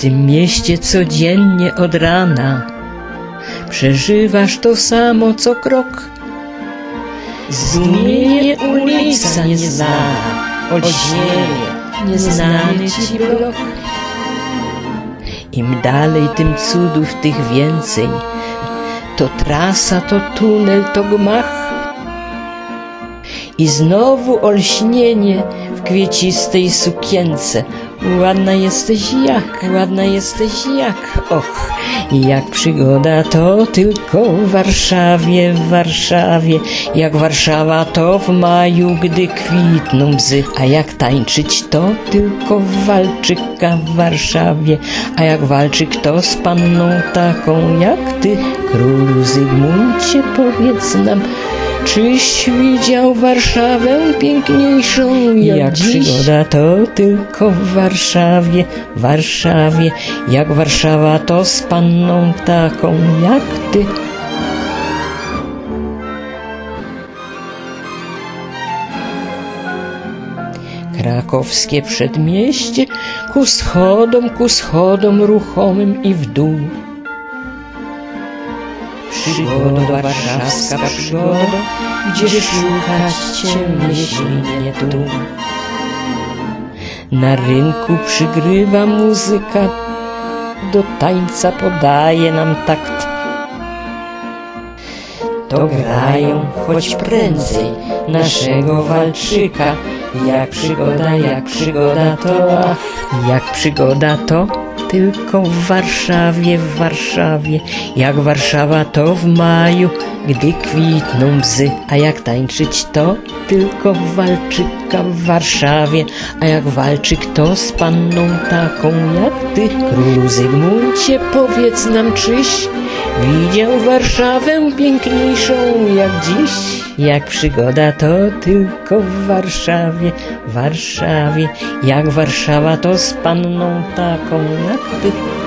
tym mieście codziennie od rana przeżywasz to samo co krok. Zdumienie ulica nieznana, olśnienie nieznany ci blok. Im dalej, tym cudów tych więcej. To trasa, to tunel, to gmach. I znowu olśnienie w kwiecistej sukience. Ładna jesteś jak, ładna jesteś jak, och, jak przygoda to tylko w Warszawie, w Warszawie, jak Warszawa to w maju, gdy kwitną bzy, a jak tańczyć to tylko w Walczyka w Warszawie, a jak Walczyk to z panną taką jak ty, królu Zygmuncie, powiedz nam, Czyś widział Warszawę piękniejszą jak, jak dziś? przygoda to tylko w Warszawie, Warszawie, jak Warszawa to z panną taką jak ty. Krakowskie przedmieście ku schodom, ku schodom ruchomym i w dół. Przygoda warszawska przygoda, gdzie szukać cię jeśli nie tu. Na rynku przygrywa muzyka, do tańca podaje nam takt. To grają, choć prędzej, naszego walczyka. Jak przygoda, jak przygoda to, jak przygoda to tylko w Warszawie, w Warszawie. Jak Warszawa to w maju, gdy kwitną bzy. A jak tańczyć to tylko Walczyka w Warszawie. A jak Walczyk to z panną taką jak ty. Królu Zygmuncie powiedz nam czyś widział Warszawę piękniejszą jak dziś. Jak przygoda to tylko w Warszawie, w Warszawie. Jak Warszawa to z panną taką jak ty.